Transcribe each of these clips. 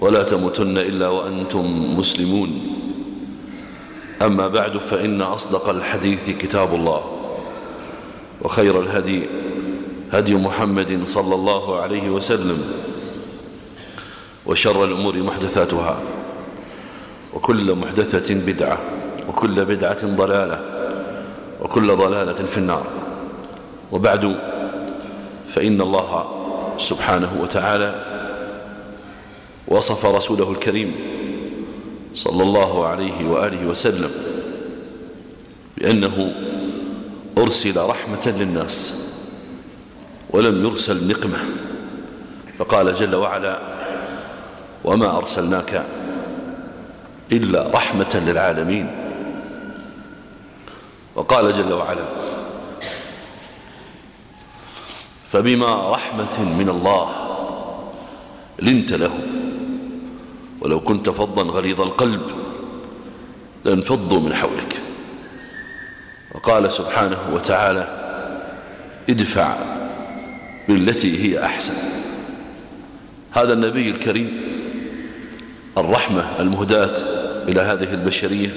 ولا تموتن إلا وأنتم مسلمون. أما بعد فإن أصدق الحديث كتاب الله وخير الهدي هدي محمد صلى الله عليه وسلم وشر الأمور محدثاتها وكل محدثة بدعة وكل بدعة ضلالة وكل ضلالة في النار. وبعد فإن الله سبحانه وتعالى وصف رسوله الكريم صلى الله عليه وآله وسلم بأنه أرسل رحمة للناس ولم يرسل نقمة. فقال جل وعلا وما أرسلناك إلا رحمة للعالمين. وقال جل وعلا فبما رحمة من الله لنت له ولو كنت فظا غليظ القلب لانفضوا من حولك. وقال سبحانه وتعالى ادفع بالتي هي أحسن. هذا النبي الكريم الرحمة المهداة إلى هذه البشرية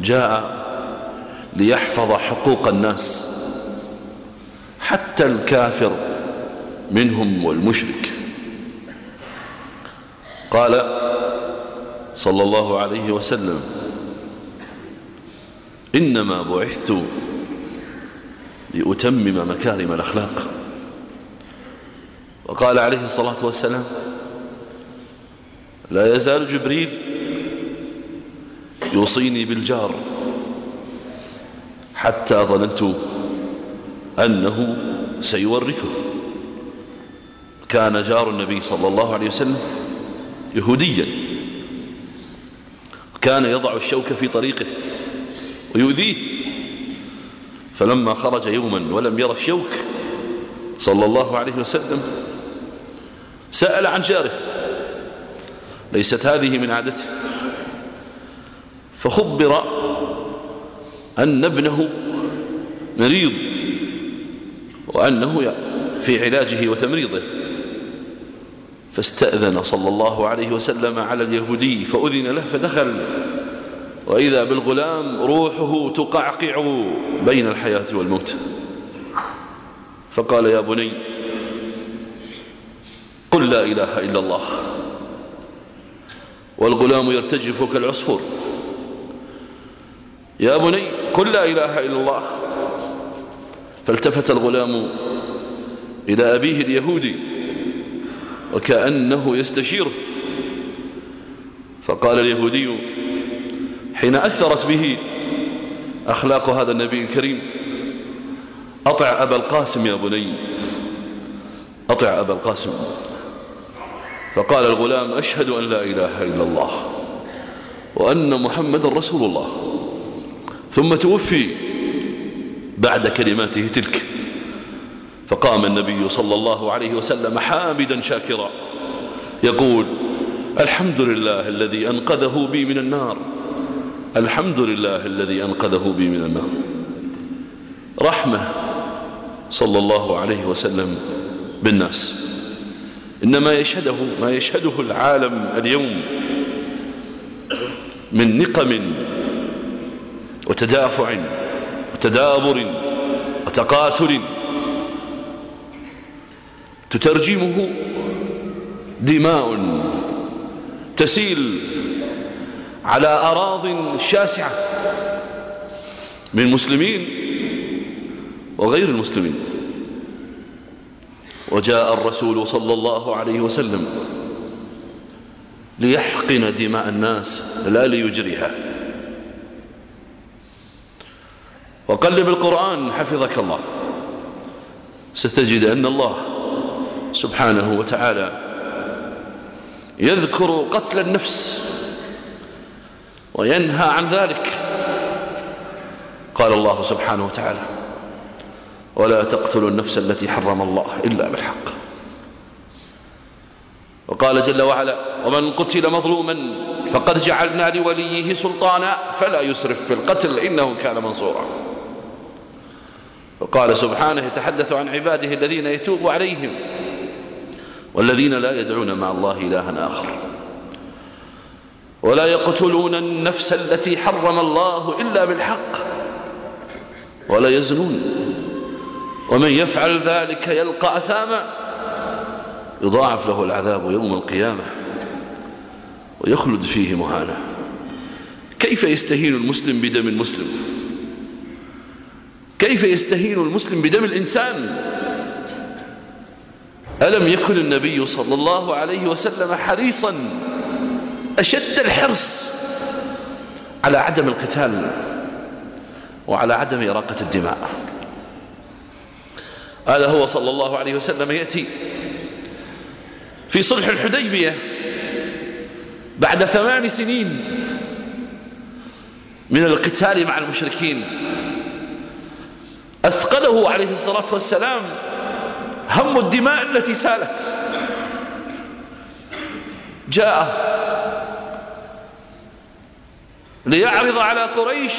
جاء ليحفظ حقوق الناس حتى الكافر منهم والمشرك. قال صلى الله عليه وسلم إنما بعثت لأتمم مكارم الأخلاق. وقال عليه الصلاة والسلام لا يزال جبريل يوصيني بالجار حتى ظننت أنه سيورثه. كان جار النبي صلى الله عليه وسلم يهوديا. كان يضع الشوك في طريقه ويؤذيه. فلما خرج يوما ولم يرى الشوك صلى الله عليه وسلم سأل عن جاره. ليست هذه من عادته. فخبر أن ابنه مريض وأنه في علاجه وتمريضه. فاستأذن صلى الله عليه وسلم على اليهودي فأذن له فدخل. وإذا بالغلام روحه تقعقع بين الحياة والموت. فقال يا بني قل لا إله إلا الله. والغلام يرتجف كالعصفور. يا بني قل لا إله إلا الله. فالتفت الغلام إلى أبيه اليهودي. وكأنه يستشيره فقال اليهودي حين أثرت به أخلاق هذا النبي الكريم أطع أبا القاسم يا بني أطع أبا القاسم. فقال الغلام أشهد أن لا إله إلا الله وأن محمد رسول الله. ثم توفي بعد كلماته تلك. فقام النبي صلى الله عليه وسلم حامدا شاكرا. يقول الحمد لله الذي أنقذه بي من النار. الحمد لله الذي أنقذه بي من النار. رحمة صلى الله عليه وسلم بالناس. إنما يشهده ما يشهده العالم اليوم من نقم وتدافع وتدابر وتقاتل تترجمه دماء تسيل على أراض شاسعة من مسلمين وغير المسلمين. وجاء الرسول صلى الله عليه وسلم ليحقن دماء الناس لا ليجريها. وقلب القرآن حفظك الله ستجد أن الله سبحانه وتعالى. يذكر قتل النفس وينهى عن ذلك. قال الله سبحانه وتعالى ولا تقتلوا النفس التي حرم الله إلا بالحق. وقال جل وعلا ومن قتل مظلوما فقد جعلنا لوليه سلطانا فلا يسرف في القتل إنه كان منصورا. وقال سبحانه يتحدث عن عباده الذين يتوب عليهم والذين لا يدعون مع الله إلها آخر. ولا يقتلون النفس التي حرم الله إلا بالحق. ولا يزنون. ومن يفعل ذلك يلقى أثاما. يضاعف له العذاب يوم القيامة. ويخلد فيه مهانا. كيف يستهين المسلم بدم المسلم؟ كيف يستهين المسلم بدم الإنسان؟ ألم يكن النبي صلى الله عليه وسلم حريصا أشد الحرص على عدم القتال وعلى عدم إراقة الدماء؟ هذا هو صلى الله عليه وسلم يأتي في صلح الحديبية بعد ثمان سنين من القتال مع المشركين. أثقله عليه الصلاة والسلام هم الدماء التي سالت. جاء ليعرض على قريش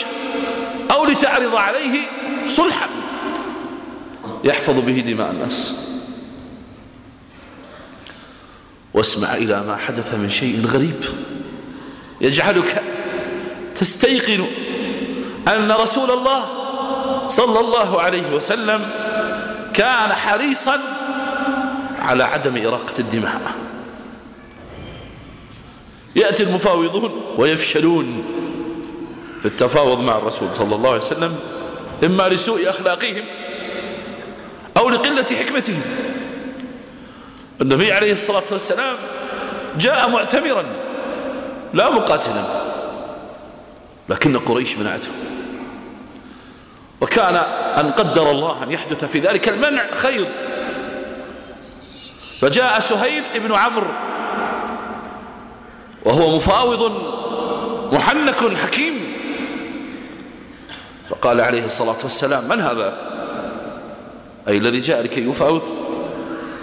أو لتعرض عليه صلحا. يحفظ به دماء الناس. واسمع إلى ما حدث من شيء غريب يجعلك تستيقن أن رسول الله صلى الله عليه وسلم كان حريصا على عدم إراقة الدماء. يأتي المفاوضون ويفشلون في التفاوض مع الرسول صلى الله عليه وسلم إما لسوء أخلاقهم أو لقلة حكمتهم. النبي عليه الصلاة والسلام جاء معتمرا لا مقاتلا لكن قريش منعته. وكان أن قدر الله أن يحدث في ذلك المنع خير. فجاء سهيل ابن عمرو وهو مفاوض محنك حكيم. فقال عليه الصلاة والسلام من هذا؟ أي الذي جاء لكي يفاوض؟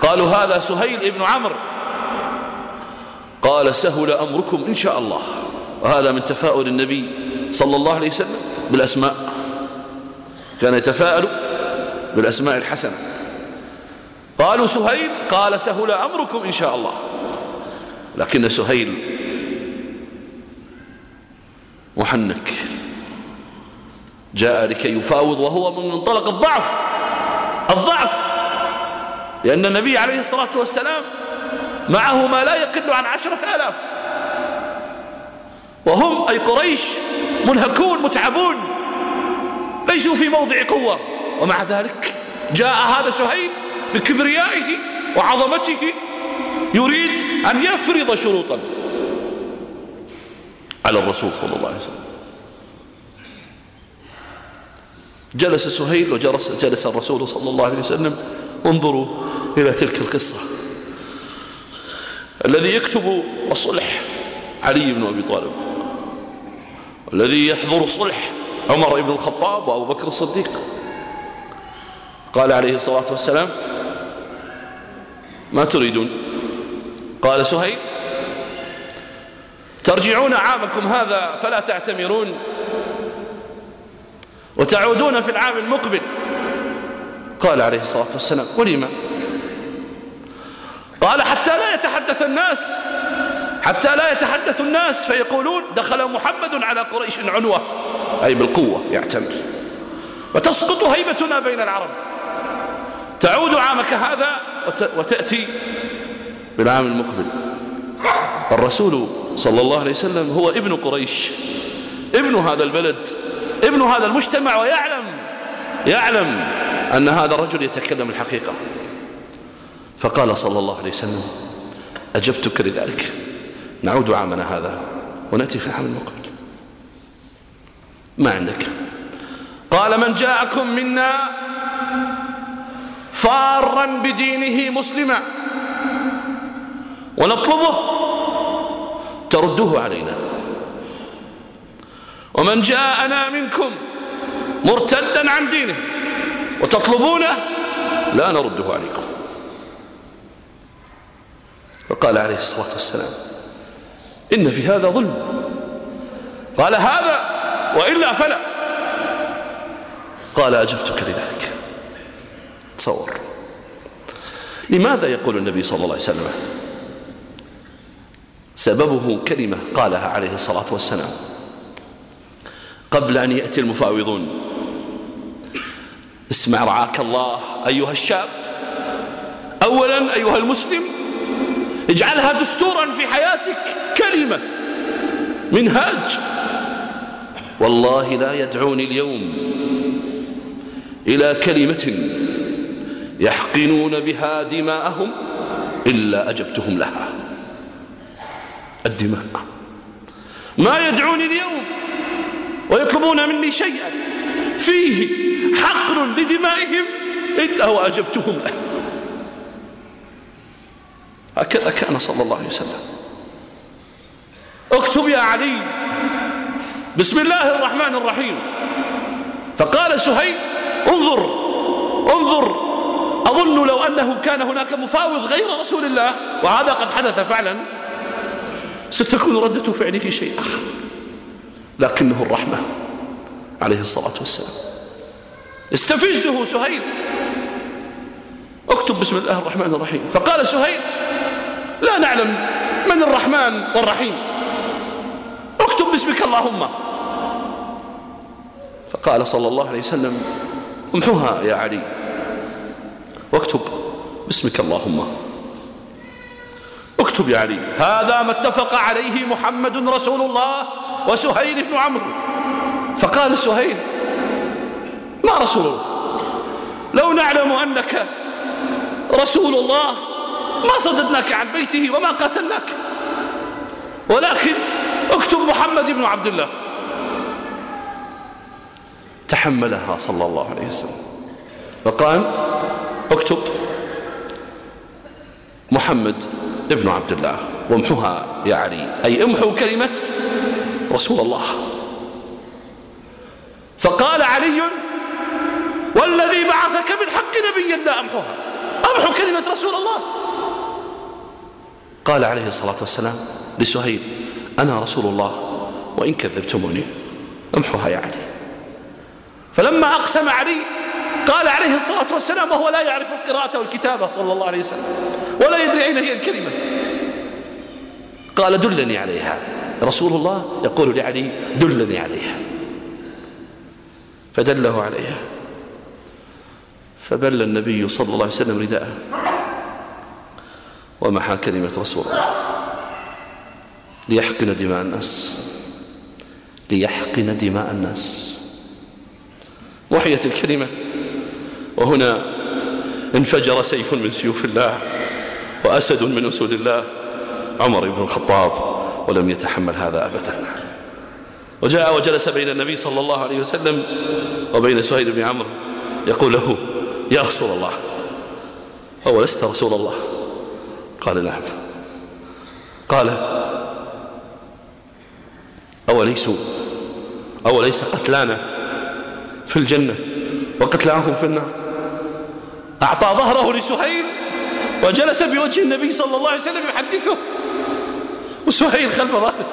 قالوا هذا سهيل ابن عمرو. قال سهل أمركم إن شاء الله. وهذا من تفاؤل النبي صلى الله عليه وسلم بالأسماء. كان يتفاءل بالأسماء الحسنة. قالوا سهيل قال سهل أمركم إن شاء الله. لكن سهيل محنك. جاء لكي يفاوض وهو من منطلق الضعف. الضعف. لأن النبي عليه الصلاة والسلام معه ما لا يقل عن عشرة آلاف. وهم أي قريش منهكون متعبون. ليسوا في موضع قوة. ومع ذلك جاء هذا سهيل بكبريائه وعظمته يريد أن يفرض شروطا. على الرسول صلى الله عليه وسلم. جلس سهيل وجلس جلس الرسول صلى الله عليه وسلم. انظروا إلى تلك القصة. الذي يكتب الصلح علي بن أبي طالب. والذي يحضر الصلح عمر بن الخطاب وأبو بكر الصديق. قال عليه الصلاة والسلام ما تريدون؟ قال سهيل ترجعون عامكم هذا فلا تعتمرون وتعودون في العام المقبل. قال عليه الصلاة والسلام ولما قال حتى لا يتحدث الناس حتى لا يتحدث الناس فيقولون دخل محمد على قريش عنوة. أي بالقوة يعتمر وتسقط هيبتنا بين العرب. تعود عامك هذا وتأتي بالعام المقبل. الرسول صلى الله عليه وسلم هو ابن قريش. ابن هذا البلد. ابن هذا المجتمع ويعلم يعلم أن هذا الرجل يتكلم الحقيقة. فقال صلى الله عليه وسلم أجبتك لذلك. نعود عامنا هذا ونأتي في العام المقبل. ما عندك. قال من جاءكم منا فارا بدينه مسلما ونطلبه تردوه علينا. ومن جاءنا منكم مرتدا عن دينه وتطلبونه لا نرده عليكم. فقال عليه الصلاة والسلام إن في هذا ظلم. قال هذا وإلا فلا. قال أجبتك لذلك. تصور. لماذا يقول النبي صلى الله عليه وسلم؟ سببه كلمة قالها عليه الصلاة والسلام. قبل أن يأتي المفاوضون. اسمع رعاك الله أيها الشاب. أولا أيها المسلم اجعلها دستورا في حياتك كلمة. منهاج. والله لا يدعوني اليوم إلى كلمة يحقنون بها دماءهم إلا أجبتهم لها. الدماء. ما يدعوني اليوم ويطلبون مني شيئا فيه حقن لدمائهم إلا وأجبتهم له. هكذا كان صلى الله عليه وسلم. اكتب يا علي. بسم الله الرحمن الرحيم. فقال سهيل انظر انظر أظن لو أنه كان هناك مفاوض غير رسول الله. وهذا قد حدث فعلا. ستكون ردة فعله شيء آخر لكنه الرحمة عليه الصلاة والسلام. استفزه سهيل. اكتب بسم الله الرحمن الرحيم. فقال سهيل لا نعلم من الرحمن والرحيم. اكتب باسمك اللهم. فقال صلى الله عليه وسلم امحوها يا علي. واكتب باسمك اللهم. اكتب يا علي. هذا ما اتفق عليه محمد رسول الله وسهيل بن عمرو. فقال سهيل ما رسول الله؟ لو نعلم أنك رسول الله ما صددناك عن بيته وما قاتلناك. ولكن اكتب محمد بن عبد الله. تحملها صلى الله عليه وسلم. وقال اكتب محمد ابن عبد الله وامحوها يا علي أي امحوا كلمة رسول الله. فقال علي والذي بعثك بالحق نبيا لا أمحوها أمحو كلمة رسول الله. قال عليه الصلاة والسلام لسهيل أنا رسول الله وإن كذبتموني أمحوها يا علي. فلما أقسم علي قال عليه الصلاة والسلام وهو لا يعرف القراءة والكتابة صلى الله عليه وسلم ولا يدري أين هي الكلمة. قال دلني عليها. رسول الله يقول لعلي دلني عليها. فدله عليها. فبل النبي صلى الله عليه وسلم رداءه. ومحى كلمة رسول الله. ليحقن دماء الناس. ليحقن دماء الناس. وحيت الكلمة. وهنا انفجر سيف من سيوف الله وأسد من أسود الله عمر بن الخطاب ولم يتحمل هذا أبدا. وجاء وجلس بين النبي صلى الله عليه وسلم وبين سهيل بن عمرو يقول له يا رسول الله أولست رسول الله؟ قال نعم. قال أوليسوا أوليس قتلانا؟ في الجنة وقتلاهم في النار. أعطى ظهره لسهيل وجلس بوجه النبي صلى الله عليه وسلم يحدثه. وسهيل خلف ظهره.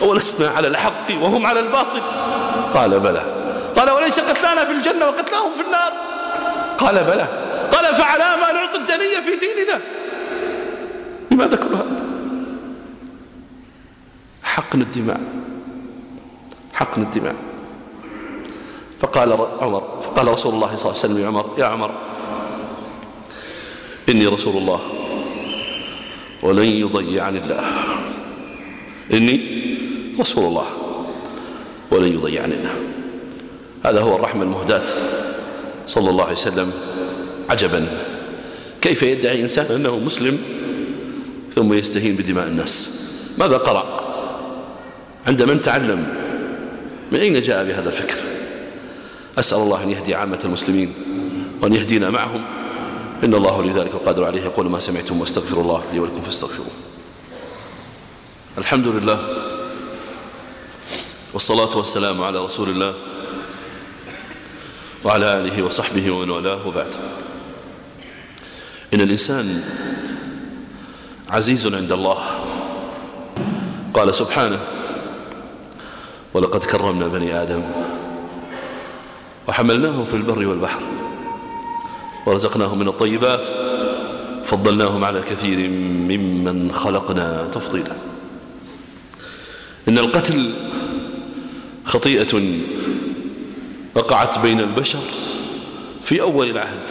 ولسنا على الحق وهم على الباطل. قال بلى. قال وليس قتلانا في الجنة وقتلاهم في النار. قال بلى. قال فعلى ما نعطي الدنية في ديننا. لماذا كل هذا؟ حقن الدماء. حقن الدماء فقال عمر فقال رسول الله صلى الله عليه وسلم يا عمر يا عمر إني رسول الله ولن يضيعني الله. إني رسول الله ولن يضيعني الله. هذا هو الرحمة المهداة صلى الله عليه وسلم عجبا. كيف يدعي إنسان أنه مسلم ثم يستهين بدماء الناس؟ ماذا قرأ؟ عند من تعلم من أين جاء بهذا الفكر؟ أسأل الله أن يهدي عامة المسلمين وأن يهدينا معهم. إن الله لذلك القادر عليه. يقول ما سمعتم واستغفر الله لي ولكم فاستغفروه. الحمد لله والصلاة والسلام على رسول الله وعلى آله وصحبه ومن والاه وبعد. إن الإنسان عزيز عند الله. قال سبحانه ولقد كرمنا بني آدم وحملناهم في البر والبحر ورزقناهم من الطيبات فضلناهم على كثير ممن خلقنا تفضيلا. إن القتل خطيئة وقعت بين البشر في أول العهد.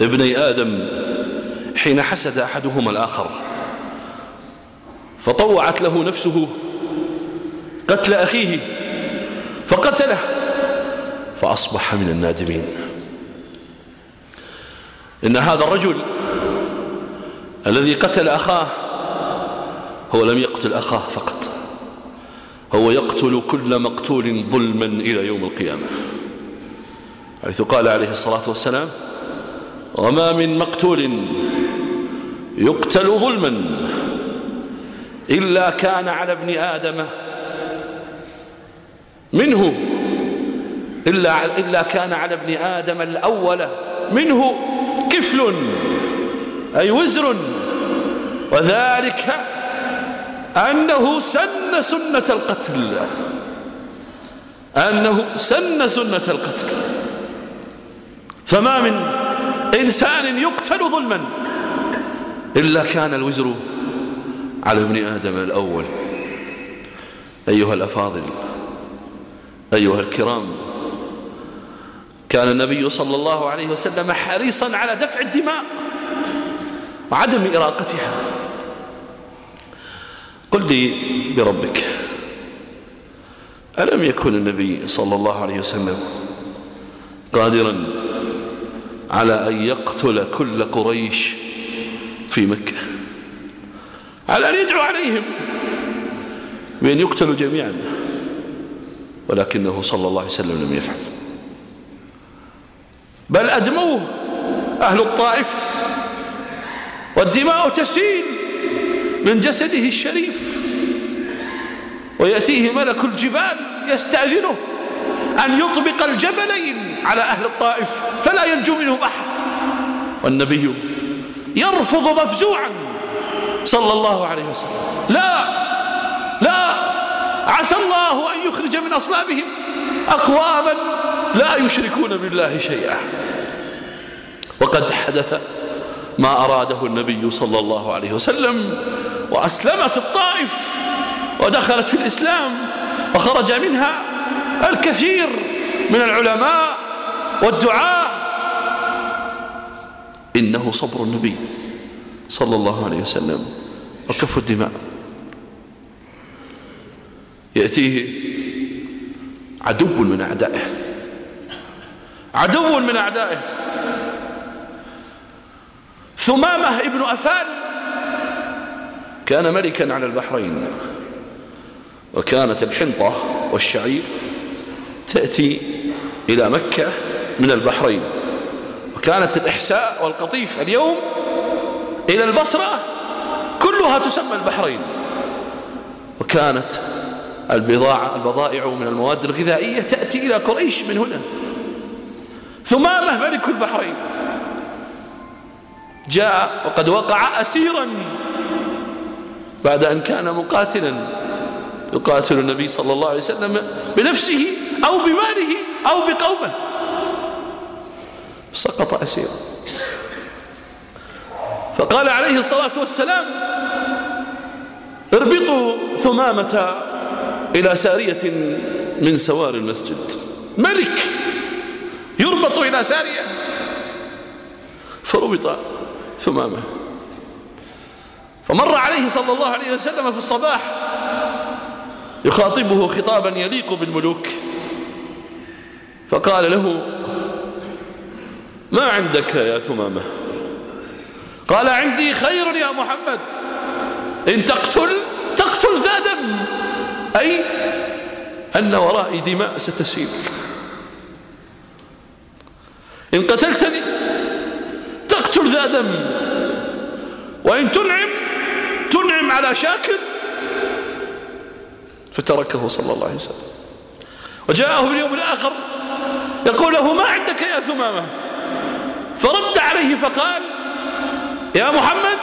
ابني آدم حين حسد أحدهما الآخر فطوعت له نفسه قتل أخيه فقتله فأصبح من النادمين. إن هذا الرجل الذي قتل أخاه هو لم يقتل أخاه فقط هو يقتل كل مقتول ظلما إلى يوم القيامة. حيث قال عليه الصلاة والسلام وما من مقتول يقتل ظلما إلا كان على ابن آدم منه. إلا, إلا كان على ابن آدم الأول منه كفل أي وزر. وذلك أنه سن سنة القتل. أنه سن سنة القتل. فما من إنسان يقتل ظلما إلا كان الوزر على ابن آدم الأول. أيها الأفاضل. أيها الكرام كان النبي صلى الله عليه وسلم حريصا على دفع الدماء وعدم إراقتها. قل لي بربك ألم يكن النبي صلى الله عليه وسلم قادرا على أن يقتل كل قريش في مكة؟ على أن يدعو عليهم بأن يقتلوا جميعا. ولكنه صلى الله عليه وسلم لم يفعل. بل أدموه أهل الطائف والدماء تسيل من جسده الشريف ويأتيه ملك الجبال يستأذنه أن يطبق الجبلين على أهل الطائف فلا ينجو منهم أحد. والنبي يرفض مفزوعا صلى الله عليه وسلم. لا! عسى الله أن يخرج من أصلابهم أقواما لا يشركون بالله شيئا. وقد حدث ما أراده النبي صلى الله عليه وسلم وأسلمت الطائف ودخلت في الإسلام وخرج منها الكثير من العلماء والدعاء. إنه صبر النبي صلى الله عليه وسلم وكف الدماء. يأتيه عدو من أعدائه. عدو من أعدائه. ثمامة ابن أفال كان ملكا على البحرين وكانت الحنطة والشعير تأتي إلى مكة من البحرين. وكانت الإحساء والقطيف اليوم إلى البصرة كلها تسمى البحرين. وكانت البضاعة البضائع من المواد الغذائية تأتي إلى قريش من هنا. ثمامة ملك البحرين. جاء وقد وقع أسيرا بعد أن كان مقاتلا. يقاتل النبي صلى الله عليه وسلم بنفسه أو بماله أو بقومه. سقط أسيرا. فقال عليه الصلاة والسلام اربطوا ثمامة إلى سارية من سوار المسجد. ملك يربط إلى سارية. فربط ثمامة. فمر عليه صلى الله عليه وسلم في الصباح يخاطبه خطابا يليق بالملوك. فقال له ما عندك يا ثمامة؟ قال عندي خير يا محمد. إن تقتل تقتل ذا أي أن ورائي دماء ستسيل إن قتلتني تقتل ذا دم وإن تنعم تنعم على شاكر فتركه صلى الله عليه وسلم. وجاءه اليوم الآخر يقول له ما عندك يا ثمامة؟ فرد عليه فقال يا محمد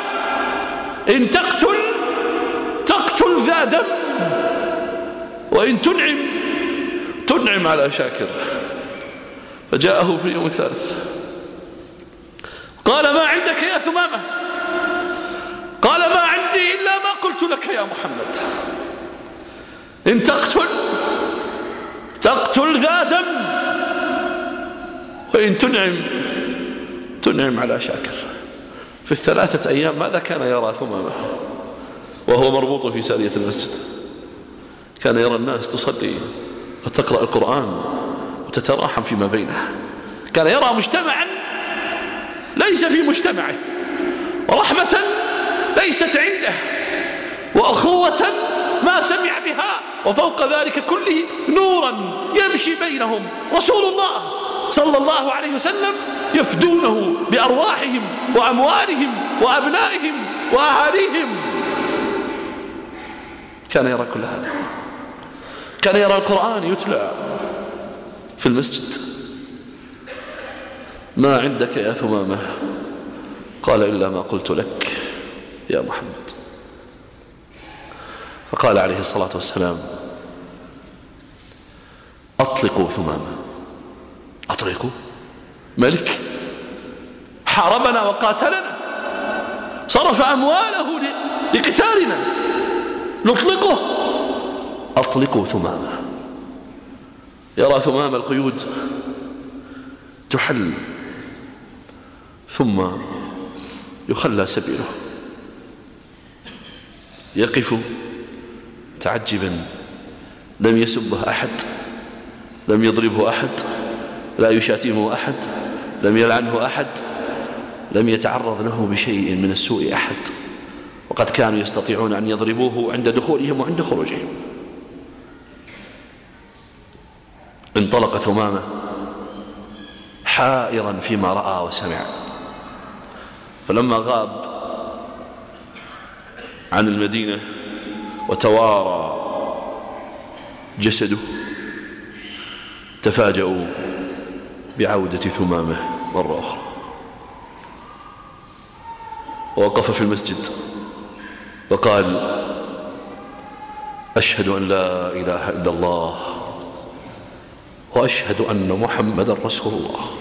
إن تقتل تقتل ذا دم. وإن تنعم تنعم على شاكر. فجاءه في اليوم الثالث. قال ما عندك يا ثمامة؟ قال ما عندي إلا ما قلت لك يا محمد. إن تقتل تقتل ذا دم وإن تنعم تنعم على شاكر. في الثلاثة أيام ماذا كان يرى ثمامة؟ وهو مربوط في سارية المسجد. كان يرى الناس تصلي وتقرأ القرآن وتتراحم فيما بينها كان يرى مجتمعا ليس في مجتمعه ورحمة ليست عنده وأخوة ما سمع بها وفوق ذلك كله نورا يمشي بينهم. رسول الله صلى الله عليه وسلم يفدونه بأرواحهم وأموالهم وأبنائهم وأهاليهم. كان يرى كل هذا. كان يرى القرآن يتلى في المسجد. ما عندك يا ثمامة؟ قال إلا ما قلت لك يا محمد. فقال عليه الصلاة والسلام أطلقوا ثمامة. أطلقوا؟ ملك حاربنا وقاتلنا صرف أمواله لقتالنا نطلقه. أطلقوا ثمامة. يرى ثمام القيود تحل ثم يخلى سبيله. يقف متعجبا لم يسبه أحد لم يضربه أحد لا يشاتمه أحد لم يلعنه أحد لم يتعرض له بشيء من السوء أحد. وقد كانوا يستطيعون أن يضربوه عند دخولهم وعند خروجهم. انطلق ثمامة حائرا فيما رأى وسمع. فلما غاب عن المدينة وتوارى جسده تفاجؤوا بعودة ثمامة مرة أخرى. ووقف في المسجد وقال أشهد أن لا إله إلا الله وأشهد أن محمد رسول الله.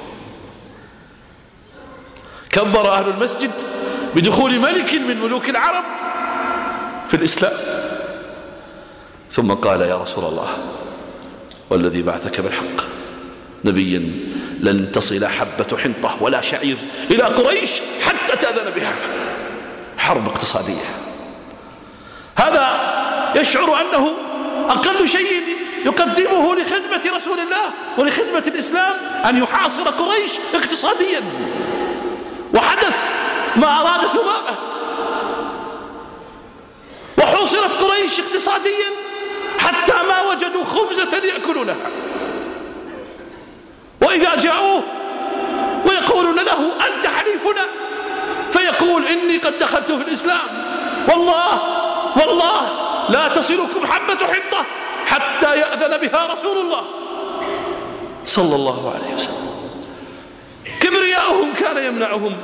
كبر أهل المسجد بدخول ملك من ملوك العرب في الإسلام. ثم قال يا رسول الله والذي بعثك بالحق نبيا لن تصل حبة حنطة ولا شعير إلى قريش حتى تأذن بها. حرب اقتصادية. هذا يشعر أنه أقل شيء يقدمه لخدمة رسول الله ولخدمة الإسلام أن يحاصر قريش اقتصاديا. وحدث ما أراد ثمامة. وحوصرت قريش اقتصاديا حتى ما وجدوا خبزة يأكلونها وإذا جاءوه ويقولون له أنت حليفنا فيقول إني قد دخلت في الإسلام. والله والله لا تصلكم حبة حطة حتى يأذن بها رسول الله. صلى الله عليه وسلم. كبرياؤهم كان يمنعهم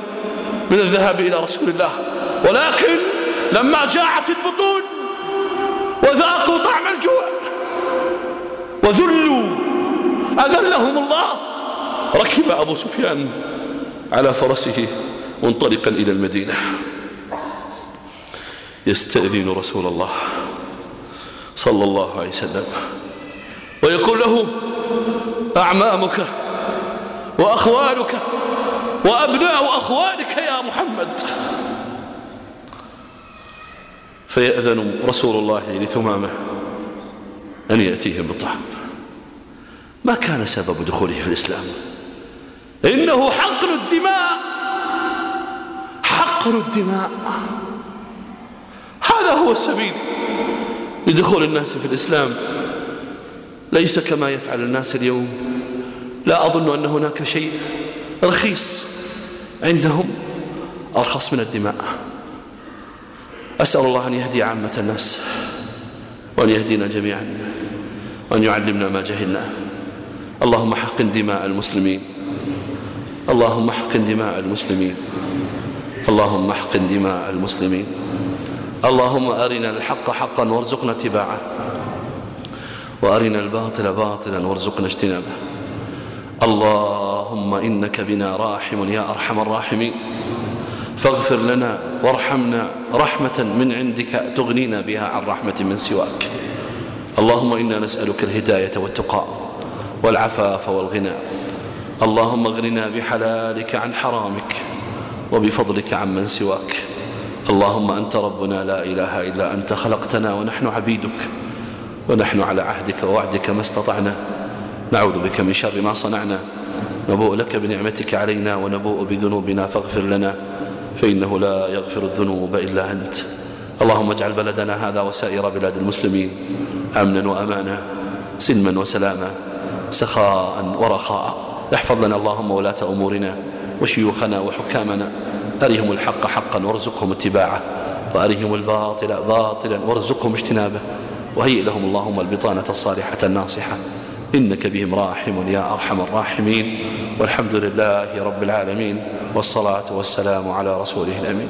من الذهاب إلى رسول الله. ولكن لما جاعت البطون وذاقوا طعم الجوع وذلوا أذلهم الله. ركب أبو سفيان على فرسه منطلقا إلى المدينة. يستأذن رسول الله. صلى الله عليه وسلم. ويقول له أعمامك وأخوالك وأبناء أخوالك يا محمد. فيأذن رسول الله لثمامة أن يأتيهم بالطعام. ما كان سبب دخوله في الإسلام. إنه حقن الدماء حقن الدماء. هذا هو السبيل. لدخول الناس في الإسلام. ليس كما يفعل الناس اليوم. لا أظن أن هناك شيء رخيص عندهم أرخص من الدماء. أسأل الله أن يهدي عامة الناس وأن يهدينا جميعا وأن يعلمنا ما جهلنا. اللهم حقن دماء المسلمين. اللهم حقن دماء المسلمين. اللهم احقن دماء المسلمين. اللهم أرنا الحق حقا وارزقنا اتباعه. وأرنا الباطل باطلا وارزقنا اجتنابه. اللهم إنك بنا راحم يا أرحم الراحمين. فاغفر لنا وارحمنا رحمة من عندك تغنينا بها عن رحمة من سواك. اللهم إنا نسألك الهداية والتقى والعفاف والغنى. اللهم اغننا بحلالك عن حرامك وبفضلك عمن سواك. اللهم أنت ربنا لا إله إلا أنت خلقتنا ونحن عبيدك ونحن على عهدك ووعدك ما استطعنا. نعوذ بك من شر ما صنعنا. نبوء لك بنعمتك علينا ونبوء بذنوبنا فاغفر لنا فإنه لا يغفر الذنوب إلا أنت. اللهم اجعل بلدنا هذا وسائر بلاد المسلمين أمنا وأمانا سلما وسلاما سخاء ورخاء. احفظ لنا اللهم ولاة أمورنا وشيوخنا وحكامنا. أرهم الحق حقا وارزقهم اتباعه وأرهم الباطل باطلا وارزقهم اجتنابه. وهيئ لهم اللهم البطانة الصالحة الناصحة. إنك بهم راحم يا أرحم الراحمين. والحمد لله رب العالمين. والصلاة والسلام على رسوله الأمين.